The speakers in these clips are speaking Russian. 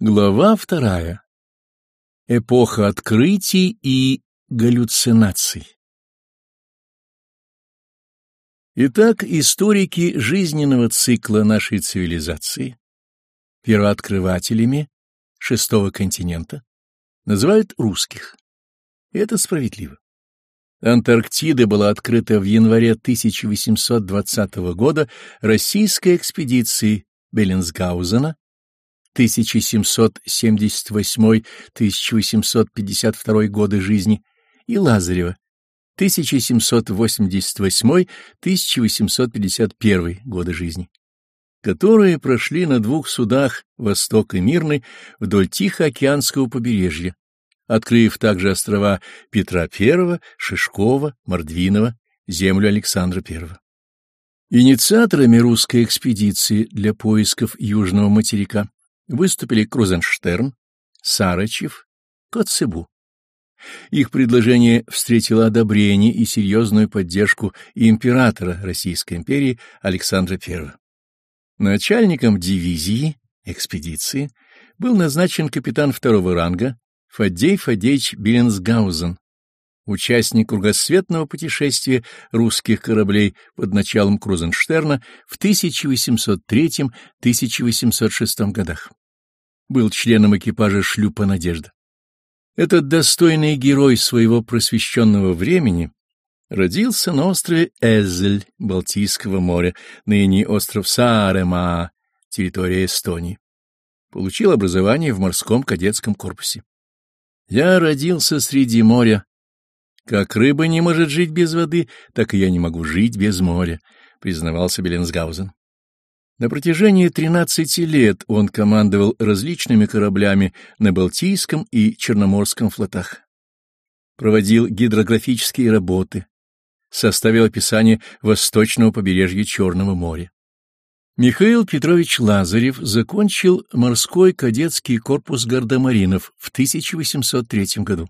Глава вторая. Эпоха открытий и галлюцинаций. Итак, историки жизненного цикла нашей цивилизации, первооткрывателями шестого континента, называют русских. Это справедливо. Антарктида была открыта в январе 1820 года российской экспедицией Беллинсгаузена 1778-1852 годы жизни, и Лазарева 1788-1851 годы жизни, которые прошли на двух судах «Восток» и «Мирный» вдоль Тихоокеанского побережья, открыв также острова Петра I, Шишкова, Мордвинова, землю Александра I. Инициаторами русской экспедиции для поисков Южного материка выступили Крузенштерн, Сарычев, Коцебу. Их предложение встретило одобрение и серьезную поддержку императора Российской империи Александра I. Начальником дивизии экспедиции был назначен капитан второго ранга Фадей Фадеевич Биленсгаузен, участник кругосветного путешествия русских кораблей под началом Крузенштерна в 1803-1806 годах был членом экипажа шлюпа «Надежда». Этот достойный герой своего просвещенного времени родился на острове Эзель Балтийского моря, ныне остров Саарема, территория Эстонии. Получил образование в морском кадетском корпусе. Я родился среди моря. Как рыба не может жить без воды, так и я не могу жить без моря, признавался Беленсгаузен. На протяжении 13 лет он командовал различными кораблями на Балтийском и Черноморском флотах. Проводил гидрографические работы, составил описание восточного побережья Черного моря. Михаил Петрович Лазарев закончил морской кадетский корпус гардемаринов в 1803 году.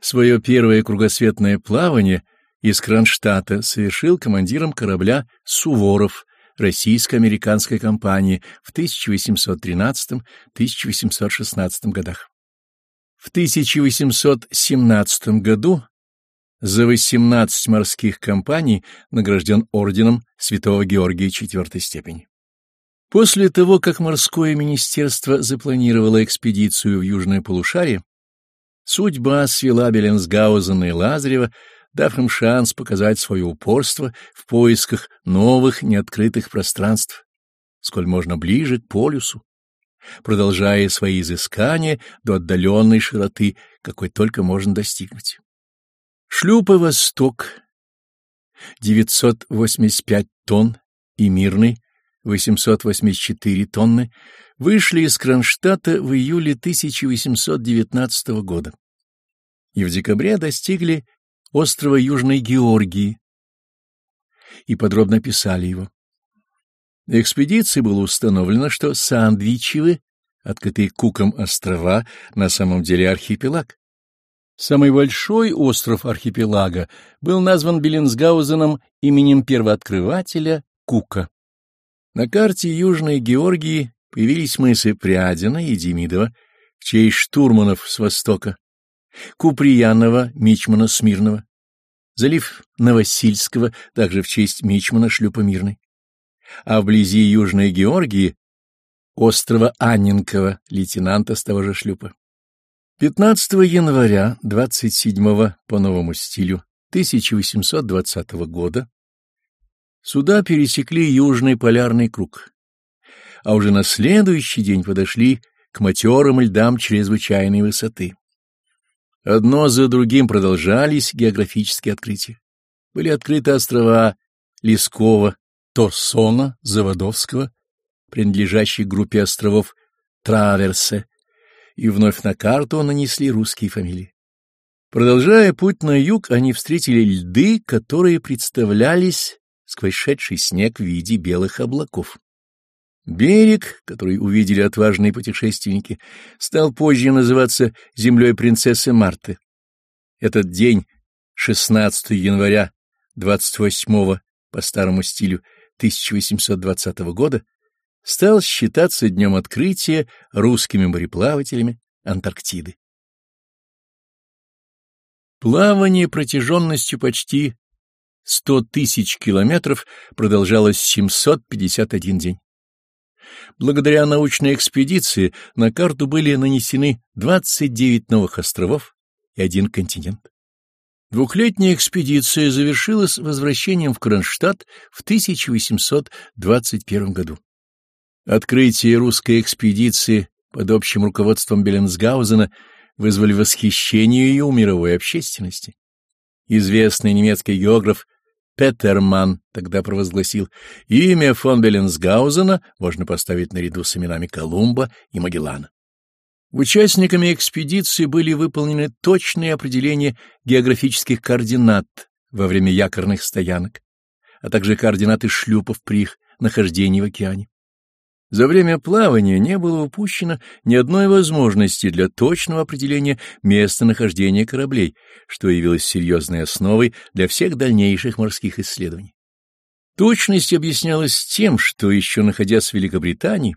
Свое первое кругосветное плавание из Кронштадта совершил командиром корабля «Суворов» российско-американской компании в 1813-1816 годах. В 1817 году за 18 морских компаний награжден орденом Святого Георгия IV степени. После того, как морское министерство запланировало экспедицию в Южное полушарие, судьба свела Беленсгаузена и Лазарева дав им шанс показать свое упорство в поисках новых неоткрытых пространств, сколь можно ближе к полюсу, продолжая свои изыскания до отдаленной широты, какой только можно достигнуть. Шлюпы «Восток» 985 тонн и «Мирный» 884 тонны вышли из Кронштадта в июле 1819 года и в декабре достигли острова Южной Георгии и подробно описали его. Экспедиции было установлено, что Сандвичевы, открытые Куком острова, на самом деле архипелаг. Самый большой остров архипелага был назван Беллинсгаузеном именем первооткрывателя Кука. На карте Южной Георгии появились мысы Прядина и Демидова, честь штурманов с востока, Куприянова, Мичмана Смирнова, залив Новосильского, также в честь Мичмана шлюпа Мирный, а вблизи Южной Георгии острова Анненкова, лейтенанта с того же шлюпа. 15 января 27 по новому стилю 1820 года суда пересекли Южный полярный круг, а уже на следующий день подошли к матерым льдам чрезвычайной высоты. Одно за другим продолжались географические открытия. Были открыты острова Лескова, Торсона, Заводовского, принадлежащие группе островов Траверсе, и вновь на карту нанесли русские фамилии. Продолжая путь на юг, они встретили льды, которые представлялись сквозь шедший снег в виде белых облаков. Берег, который увидели отважные путешественники, стал позже называться землей принцессы Марты. Этот день, 16 января 28 по старому стилю 1820 года, стал считаться днем открытия русскими мореплавателями Антарктиды. Плавание протяженностью почти 100 тысяч километров продолжалось 751 день. Благодаря научной экспедиции на карту были нанесены 29 новых островов и один континент. Двухлетняя экспедиция завершилась возвращением в Кронштадт в 1821 году. Открытие русской экспедиции под общим руководством Беленсгаузена вызвали восхищение ее у мировой общественности. Известный немецкий географ Петерман тогда провозгласил, имя фон Беленсгаузена можно поставить наряду с именами Колумба и Магеллана. Участниками экспедиции были выполнены точные определения географических координат во время якорных стоянок, а также координаты шлюпов при их нахождении в океане. За время плавания не было упущено ни одной возможности для точного определения местонахождения кораблей, что явилось серьезной основой для всех дальнейших морских исследований. Точность объяснялась тем, что, еще находясь в Великобритании,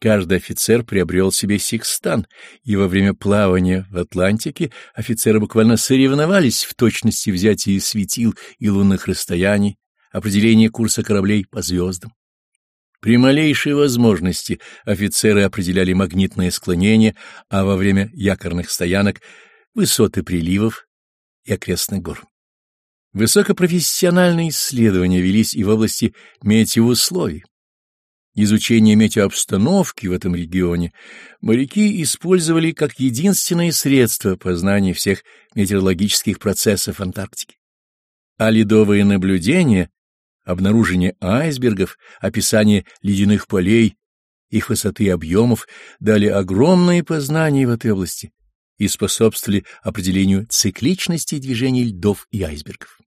каждый офицер приобрел себе секстан, и во время плавания в Атлантике офицеры буквально соревновались в точности взятия светил и лунных расстояний, определения курса кораблей по звездам. При малейшей возможности офицеры определяли магнитное склонение, а во время якорных стоянок — высоты приливов и окрестных гор. Высокопрофессиональные исследования велись и в области метеоусловий. Изучение метеообстановки в этом регионе моряки использовали как единственное средство познания всех метеорологических процессов Антарктики. А ледовые наблюдения обнаружение айсбергов, описание ледяных полей, их высоты и объемов дали огромные познания в этой области и способствовали определению цикличности движений льдов и айсбергов.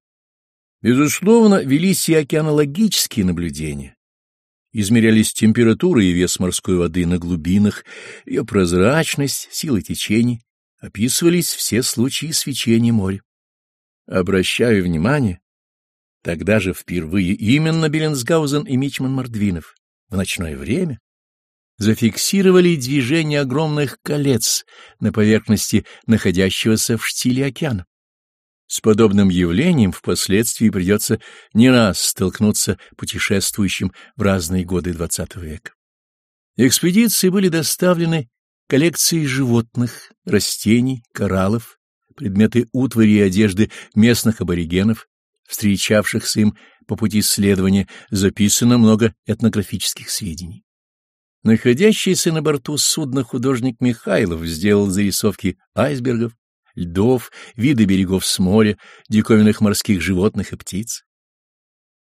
Безусловно, велись и океанологические наблюдения. Измерялись температура и вес морской воды на глубинах, ее прозрачность, сила течений, описывались все случаи свечения моря. Обращаю внимание, Тогда же впервые именно Беленсгаузен и Мичман Мордвинов в ночное время зафиксировали движение огромных колец на поверхности находящегося в штиле океана. С подобным явлением впоследствии придется не раз столкнуться путешествующим в разные годы XX века. Экспедиции были доставлены коллекции животных, растений, кораллов, предметы утвари и одежды местных аборигенов, встречавшихся им по пути исследования, записано много этнографических сведений. Находящийся на борту судна художник Михайлов сделал зарисовки айсбергов, льдов, виды берегов с моря, диковинных морских животных и птиц.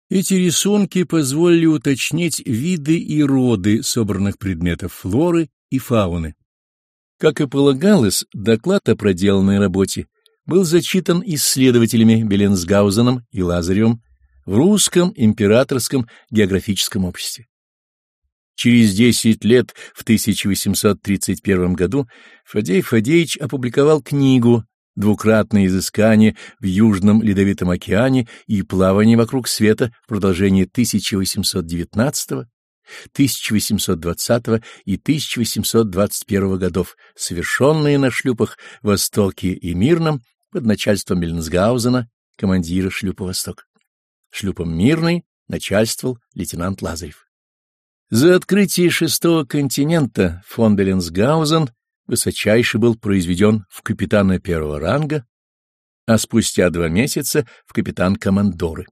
Эти рисунки позволили уточнить виды и роды собранных предметов флоры и фауны. Как и полагалось, доклад о проделанной работе был зачитан исследователями Беленсгаузеном и Лазаревым в Русском императорском географическом обществе. Через десять лет, в 1831 году, Фадей Фадеевич опубликовал книгу «Двукратное изыскание в Южном Ледовитом океане и плавание вокруг света в продолжении 1819 1820 и 1821 годов, совершенные на шлюпах «Востоке» и «Мирном» под начальством Мельнсгаузена, командира шлюпа «Восток». Шлюпом «Мирный» начальствовал лейтенант Лазарев. За открытие шестого континента фон Беленсгаузен высочайше был произведен в капитана первого ранга, а спустя два месяца в капитан-командоры.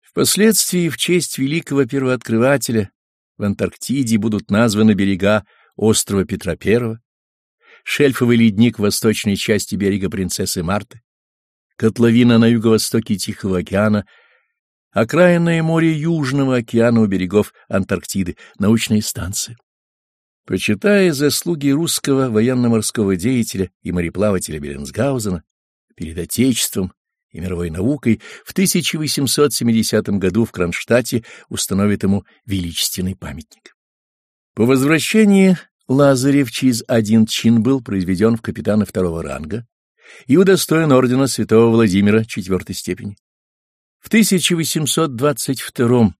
Впоследствии в честь великого первооткрывателя в Антарктиде будут названы берега острова Петра I, шельфовый ледник в восточной части берега Принцессы Марты, котловина на юго-востоке Тихого океана, окраинное море Южного океана у берегов Антарктиды, научные станции. Почитая заслуги русского военно-морского деятеля и мореплавателя Беренсгаузена перед Отечеством и мировой наукой, в 1870 году в Кронштадте установит ему величественный памятник. По возвращении Лазарев через один чин был произведен в капитана второго ранга и удостоен ордена святого Владимира четвертой степени. В 1822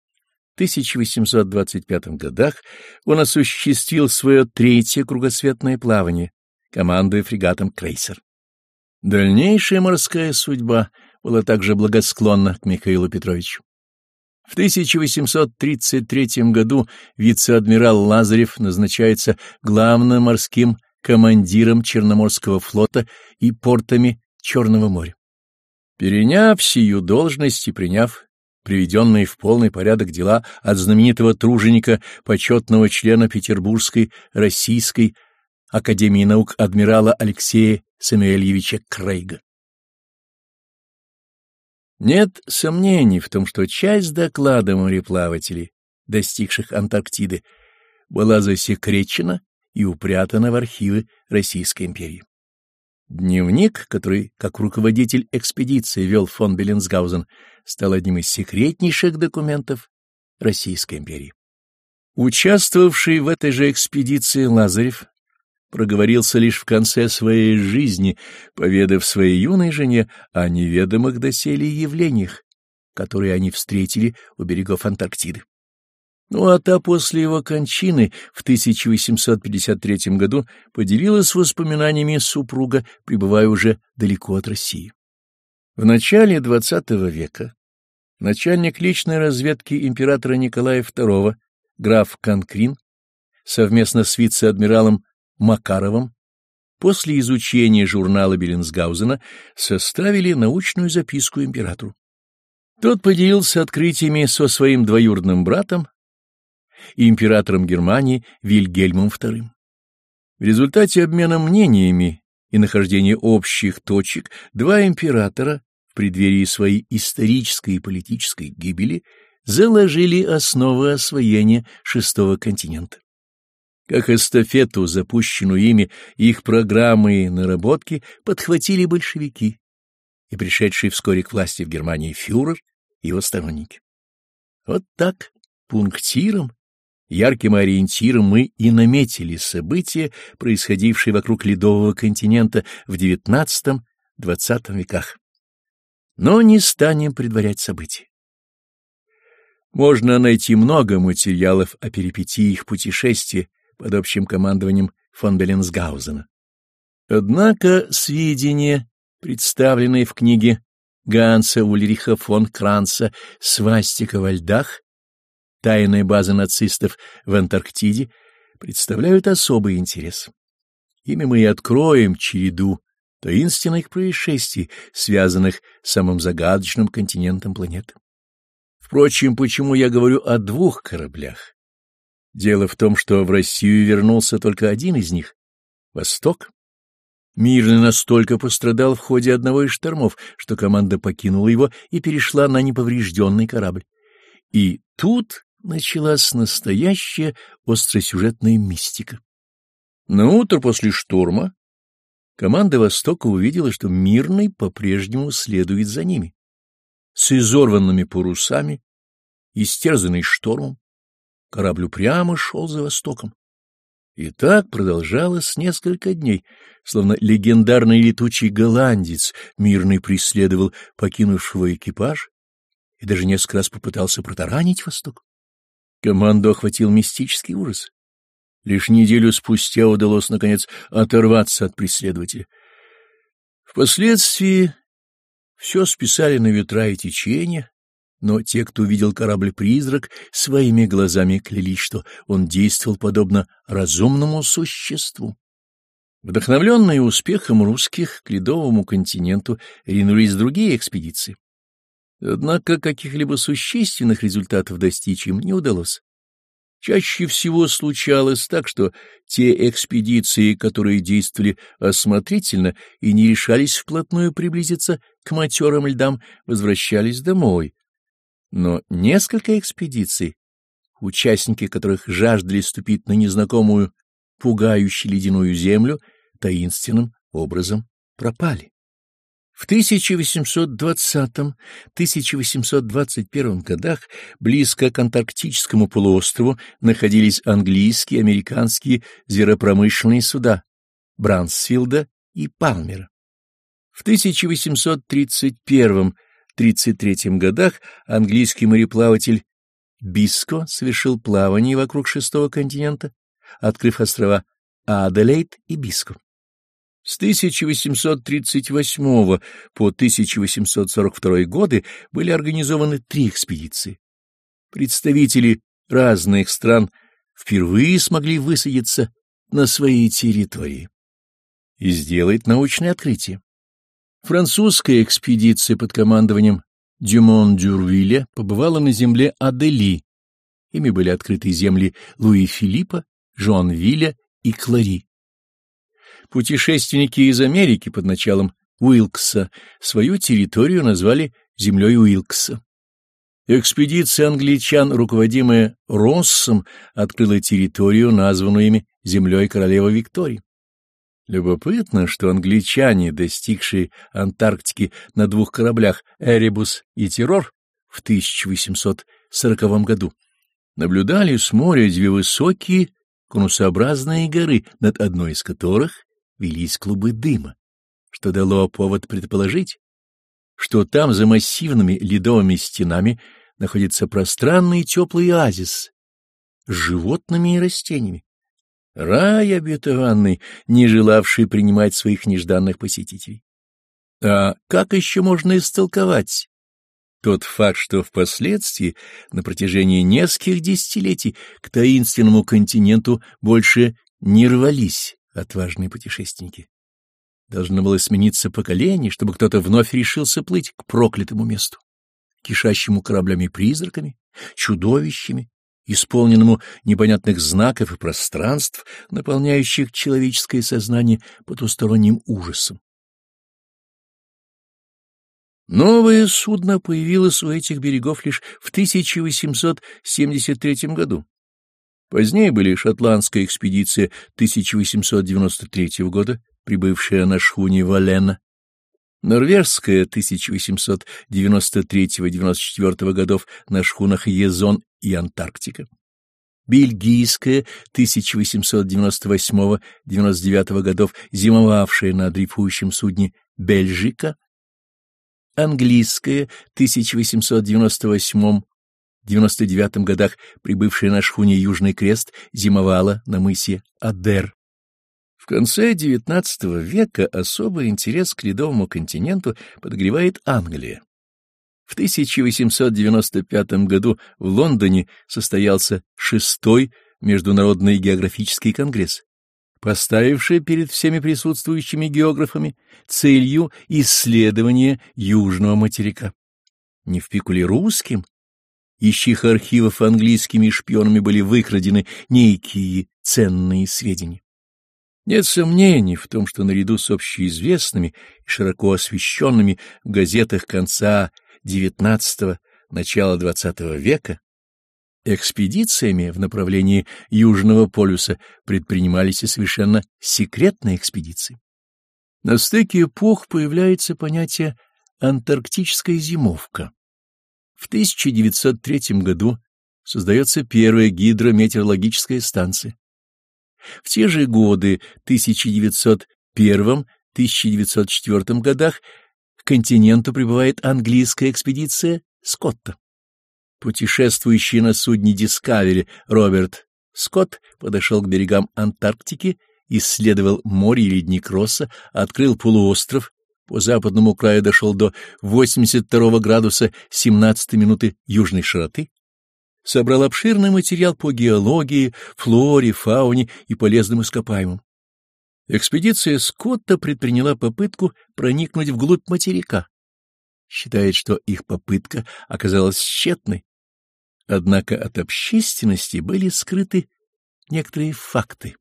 1825 годах он осуществил свое третье кругосветное плавание, командуя фрегатом «Крейсер». Дальнейшая морская судьба была также благосклонна к Михаилу Петровичу. В 1833 году вице-адмирал Лазарев назначается главным морским командиром Черноморского флота и портами Черного моря. Переняв сию должность и приняв приведенные в полный порядок дела от знаменитого труженика, почетного члена Петербургской Российской Академии наук адмирала Алексея Самуэльевича Крейга. Нет сомнений в том, что часть доклада мореплавателей, достигших Антарктиды, была засекречена и упрятана в архивы Российской империи. Дневник, который, как руководитель экспедиции, вел фон Беллинсгаузен, стал одним из секретнейших документов Российской империи. Участвовавший в этой же экспедиции Лазарев проговорился лишь в конце своей жизни, поведав своей юной жене о неведомых доселе явлениях, которые они встретили у берегов Антарктиды. Ну а та после его кончины в 1853 году поделилась воспоминаниями супруга, пребывая уже далеко от России. В начале XX века начальник личной разведки императора Николая II, граф Конкрин, совместно с вице-адмиралом Макаровым, после изучения журнала Беллинсгаузена составили научную записку императору. Тот поделился открытиями со своим двоюродным братом и императором Германии Вильгельмом II. В результате обмена мнениями и нахождения общих точек два императора в преддверии своей исторической и политической гибели заложили основы освоения шестого континента. Как эстафету, запущенную ими, их программы и наработки подхватили большевики и пришедший вскоре к власти в Германии фюрер и его сторонники. Вот так, пунктиром, ярким ориентиром мы и наметили события, происходившие вокруг ледового континента в XIX-XX веках. Но не станем предварять события. Можно найти много материалов о перипетии их путешествия под общим командованием фон Беллинсгаузена. Однако сведения, представленные в книге Ганса Ульриха фон Кранца «Свастика во льдах. Тайная база нацистов в Антарктиде» представляют особый интерес. Ими мы и откроем череду таинственных происшествий, связанных с самым загадочным континентом планеты. Впрочем, почему я говорю о двух кораблях? Дело в том, что в Россию вернулся только один из них — Восток. Мирный настолько пострадал в ходе одного из штормов, что команда покинула его и перешла на неповрежденный корабль. И тут началась настоящая остросюжетная мистика. На утро после шторма команда Востока увидела, что Мирный по-прежнему следует за ними. С изорванными парусами, истерзанный штормом, Корабль упрямо шел за востоком. И так продолжалось несколько дней, словно легендарный летучий голландец мирный преследовал покинувшего экипаж и даже несколько раз попытался протаранить восток. Команду охватил мистический ужас. Лишь неделю спустя удалось, наконец, оторваться от преследователя. Впоследствии все списали на ветра и течения, но те, кто видел корабль-призрак, своими глазами клялись, что он действовал подобно разумному существу. Вдохновленные успехом русских к ледовому континенту ринулись другие экспедиции. Однако каких-либо существенных результатов достичь им не удалось. Чаще всего случалось так, что те экспедиции, которые действовали осмотрительно и не решались вплотную приблизиться к матерым льдам, возвращались домой, но несколько экспедиций, участники которых жаждали ступить на незнакомую, пугающую ледяную землю, таинственным образом пропали. В 1820-1821 годах близко к Антарктическому полуострову находились английские и американские зверопромышленные суда Брансфилда и Палмера. В 1831 1933 годах английский мореплаватель Биско совершил плавание вокруг шестого континента, открыв острова Аделейд и Биско. С 1838 по 1842 годы были организованы три экспедиции. Представители разных стран впервые смогли высадиться на своей территории и сделать научное открытие. Французская экспедиция под командованием Дюмон-Дюрвиля побывала на земле Адели. Ими были открыты земли Луи Филиппа, Жуанвиля и Клари. Путешественники из Америки под началом Уилкса свою территорию назвали землей Уилкса. Экспедиция англичан, руководимая Россом, открыла территорию, названную ими землей королевы Виктории. Любопытно, что англичане, достигшие Антарктики на двух кораблях «Эребус» и «Террор» в 1840 году, наблюдали с моря две высокие конусообразные горы, над одной из которых велись клубы дыма, что дало повод предположить, что там за массивными ледовыми стенами находится пространный теплый оазис с животными и растениями, рай обетованный, не желавший принимать своих нежданных посетителей. А как еще можно истолковать тот факт, что впоследствии, на протяжении нескольких десятилетий, к таинственному континенту больше не рвались отважные путешественники? Должно было смениться поколение, чтобы кто-то вновь решился плыть к проклятому месту, кишащему кораблями-призраками, чудовищами, исполненному непонятных знаков и пространств, наполняющих человеческое сознание потусторонним ужасом. Новое судно появилось у этих берегов лишь в 1873 году. Позднее были шотландская экспедиция 1893 года, прибывшая на шхуне Валена, Норвежская 1893-94 годов на шхунах Езон и Антарктика. Бельгийская 1898-99 годов, зимовавшая на дрейфующем судне Бельжика. Английская 1898 99 годах прибывшая на шхуне Южный Крест, зимовала на мысе Адер. В конце XIX века особый интерес к ледовому континенту подогревает Англия. В 1895 году в Лондоне состоялся шестой Международный географический конгресс, поставивший перед всеми присутствующими географами целью исследования южного материка. Не в пику ли русским? Из чьих архивов английскими шпионами были выкрадены некие ценные сведения. Нет сомнений в том, что наряду с общеизвестными и широко освещенными в газетах конца XIX – начала XX века экспедициями в направлении Южного полюса предпринимались и совершенно секретные экспедиции. На стыке эпох появляется понятие «антарктическая зимовка». В 1903 году создается первая гидрометеорологическая станция. В те же годы, 1901-1904 годах, к континенту прибывает английская экспедиция Скотта. Путешествующий на судне Дискавери Роберт Скотт подошел к берегам Антарктики, исследовал море и ледник Росса, открыл полуостров, по западному краю дошел до 82 градуса 17 минуты южной широты, собрал обширный материал по геологии, флоре, фауне и полезным ископаемым. Экспедиция Скотта предприняла попытку проникнуть вглубь материка. Считает, что их попытка оказалась тщетной. Однако от общественности были скрыты некоторые факты.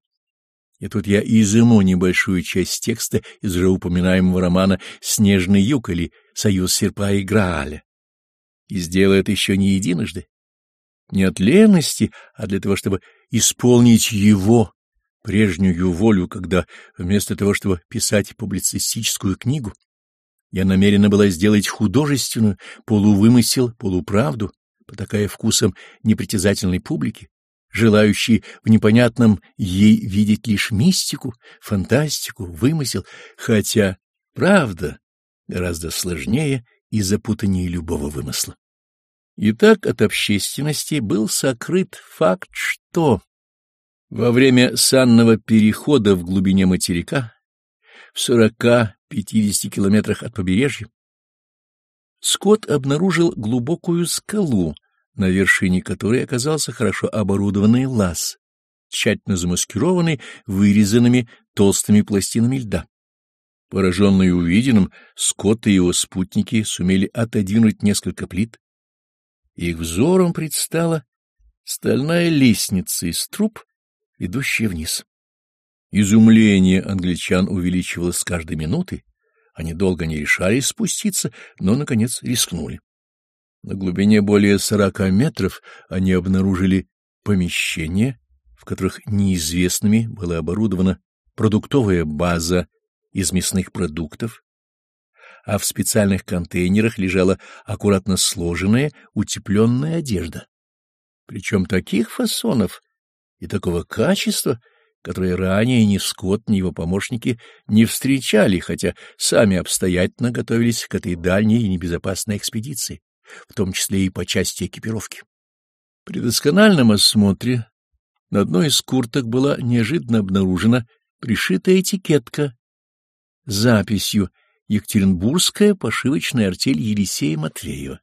И тут я изыму небольшую часть текста из уже упоминаемого романа «Снежный юг» или «Союз серпа и Грааля». И сделаю это еще не единожды не от лености, а для того, чтобы исполнить его прежнюю волю, когда вместо того, чтобы писать публицистическую книгу, я намерена была сделать художественную, полувымысел, полуправду, потакая вкусом непритязательной публики, желающей в непонятном ей видеть лишь мистику, фантастику, вымысел, хотя правда гораздо сложнее и запутаннее любого вымысла. Итак, от общественности был сокрыт факт, что во время санного перехода в глубине материка, в 40-50 километрах от побережья, Скотт обнаружил глубокую скалу, на вершине которой оказался хорошо оборудованный лаз, тщательно замаскированный вырезанными толстыми пластинами льда. Пораженные увиденным, Скотт и его спутники сумели отодвинуть несколько плит. Их взором предстала стальная лестница из труб, ведущая вниз. Изумление англичан увеличивалось с каждой минуты, они долго не решались спуститься, но, наконец, рискнули. На глубине более сорока метров они обнаружили помещения, в которых неизвестными была оборудована продуктовая база из мясных продуктов, а в специальных контейнерах лежала аккуратно сложенная утепленная одежда. Причем таких фасонов и такого качества, которые ранее ни Скотт, ни его помощники не встречали, хотя сами обстоятельно готовились к этой дальней и небезопасной экспедиции, в том числе и по части экипировки. При доскональном осмотре на одной из курток была неожиданно обнаружена пришитая этикетка с записью «Екатеринбургская пошивочная артель Елисея Матвеева».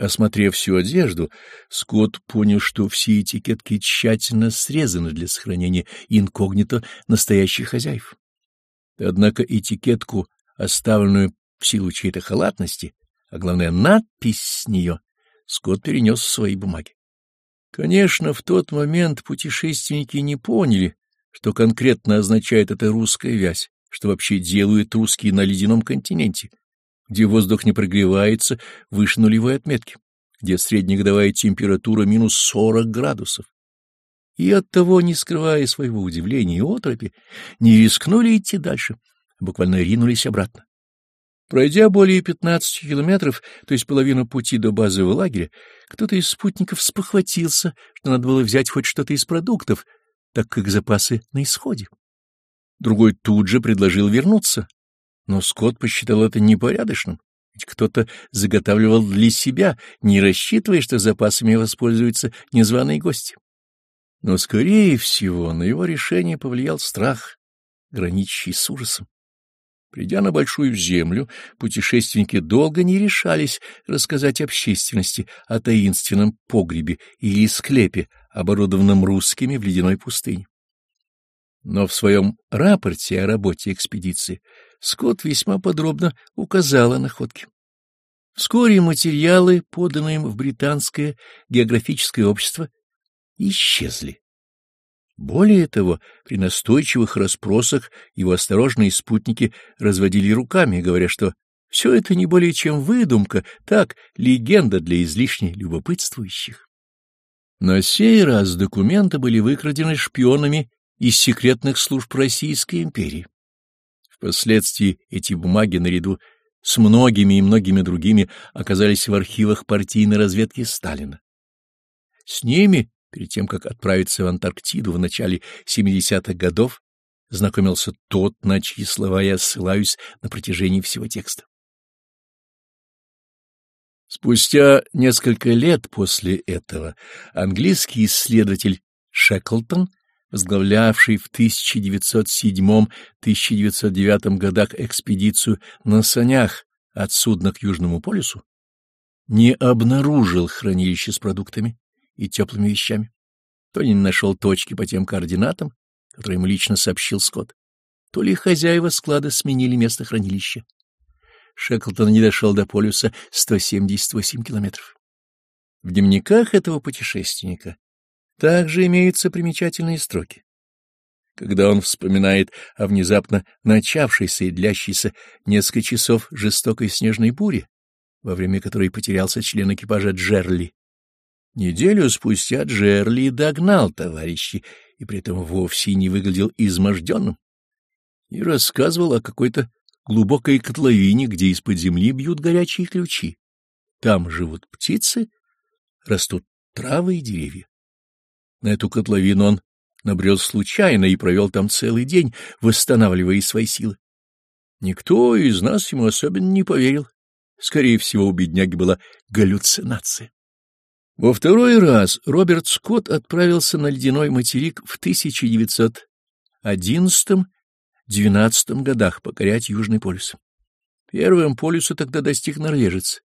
Осмотрев всю одежду, Скотт понял, что все этикетки тщательно срезаны для сохранения инкогнито настоящих хозяев. Однако этикетку, оставленную в силу чьей-то халатности, а главное надпись с нее, Скотт перенес в свои бумаги. Конечно, в тот момент путешественники не поняли, что конкретно означает эта русская вязь, что вообще делают русские на ледяном континенте, где воздух не прогревается выше нулевой отметки, где среднегодовая температура минус 40 градусов. И оттого, не скрывая своего удивления и отропи, не рискнули идти дальше, а буквально ринулись обратно. Пройдя более 15 километров, то есть половину пути до базового лагеря, кто-то из спутников спохватился, что надо было взять хоть что-то из продуктов, так как запасы на исходе. Другой тут же предложил вернуться, но Скотт посчитал это непорядочным, ведь кто-то заготавливал для себя, не рассчитывая, что запасами воспользуются незваные гости. Но, скорее всего, на его решение повлиял страх, граничащий с ужасом. Придя на Большую Землю, путешественники долго не решались рассказать общественности о таинственном погребе или склепе, оборудованном русскими в ледяной пустыне. Но в своем рапорте о работе экспедиции Скотт весьма подробно указал о находке. Вскоре материалы, поданные им в британское географическое общество, исчезли. Более того, при настойчивых расспросах его осторожные спутники разводили руками, говоря, что все это не более чем выдумка, так, легенда для излишне любопытствующих. На сей раз документы были выкрадены шпионами из секретных служб Российской империи. Впоследствии эти бумаги, наряду с многими и многими другими, оказались в архивах партийной разведки Сталина. С ними, перед тем, как отправиться в Антарктиду в начале 70-х годов, знакомился тот, на чьи слова я ссылаюсь на протяжении всего текста. Спустя несколько лет после этого английский исследователь Шеклтон возглавлявший в 1907-1909 годах экспедицию на санях от судна к Южному полюсу, не обнаружил хранилище с продуктами и теплыми вещами, то не нашел точки по тем координатам, которые ему лично сообщил Скотт, то ли хозяева склада сменили место хранилища. Шеклтон не дошел до полюса 178 километров. В дневниках этого путешественника также имеются примечательные строки. Когда он вспоминает о внезапно начавшейся и длящейся несколько часов жестокой снежной буре, во время которой потерялся член экипажа Джерли. Неделю спустя Джерли догнал товарищей и при этом вовсе не выглядел изможденным и рассказывал о какой-то глубокой котловине, где из-под земли бьют горячие ключи. Там живут птицы, растут травы и деревья. На эту котловину он набрел случайно и провел там целый день, восстанавливая свои силы. Никто из нас ему особенно не поверил. Скорее всего, у бедняги была галлюцинация. Во второй раз Роберт Скотт отправился на ледяной материк в 1911-12 годах покорять Южный полюс. Первым полюсу тогда достиг норвежец,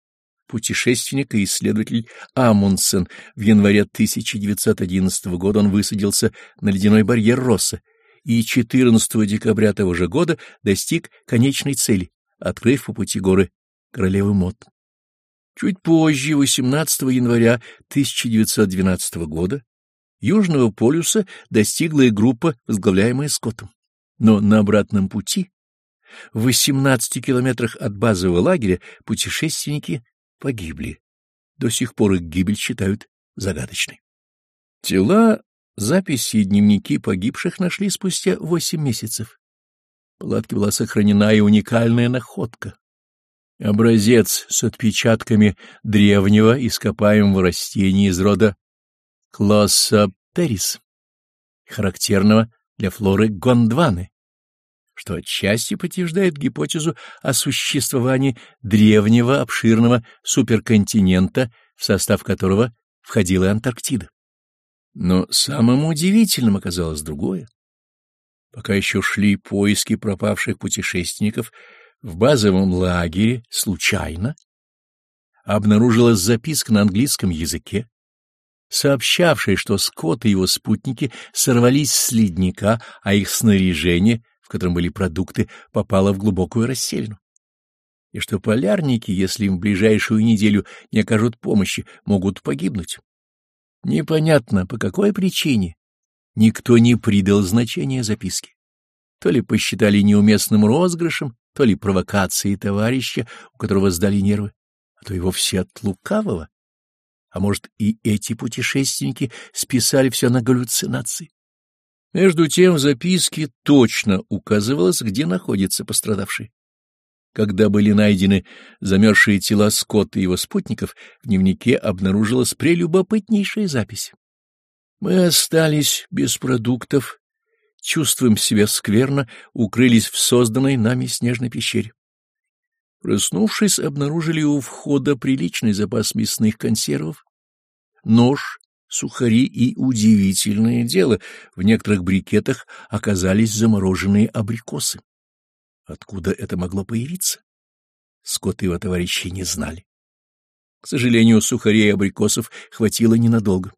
путешественник и исследователь Амундсен. В январе 1911 года он высадился на ледяной барьер Росса и 14 декабря того же года достиг конечной цели, открыв по пути горы Королевы Мот. Чуть позже, 18 января 1912 года, Южного полюса достигла и группа, возглавляемая Скоттом. Но на обратном пути, в 18 километрах от базового лагеря, путешественники погибли. До сих пор их гибель считают загадочной. Тела, записи и дневники погибших нашли спустя восемь месяцев. В палатке была сохранена и уникальная находка. Образец с отпечатками древнего ископаемого растения из рода Клоссоптерис, характерного для флоры Гондваны что отчасти подтверждает гипотезу о существовании древнего обширного суперконтинента, в состав которого входила Антарктида. Но самым удивительным оказалось другое. Пока еще шли поиски пропавших путешественников, в базовом лагере случайно обнаружилась записка на английском языке, сообщавшая, что Скотт и его спутники сорвались с ледника, а их снаряжение котором были продукты, попала в глубокую расселину. И что полярники, если им в ближайшую неделю не окажут помощи, могут погибнуть. Непонятно, по какой причине никто не придал значения записке. То ли посчитали неуместным розыгрышем, то ли провокацией товарища, у которого сдали нервы, а то и вовсе от лукавого. А может, и эти путешественники списали все на галлюцинации. Между тем в записке точно указывалось, где находится пострадавший. Когда были найдены замерзшие тела Скотта и его спутников, в дневнике обнаружилась прелюбопытнейшая запись. Мы остались без продуктов, чувствуем себя скверно, укрылись в созданной нами снежной пещере. Проснувшись, обнаружили у входа приличный запас мясных консервов, нож, сухари и удивительное дело, в некоторых брикетах оказались замороженные абрикосы. Откуда это могло появиться? Скотт и его товарищи не знали. К сожалению, сухарей и абрикосов хватило ненадолго.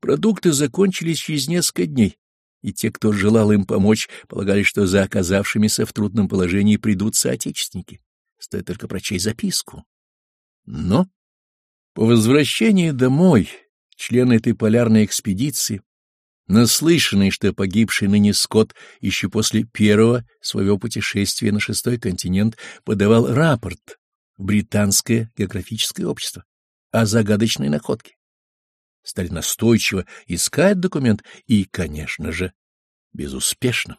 Продукты закончились через несколько дней, и те, кто желал им помочь, полагали, что за оказавшимися в трудном положении придут соотечественники. Стоит только прочесть записку. Но по возвращении домой члены этой полярной экспедиции, наслышанные, что погибший ныне Скотт еще после первого своего путешествия на шестой континент подавал рапорт в Британское географическое общество о загадочной находке. Стали настойчиво искать документ и, конечно же, безуспешно.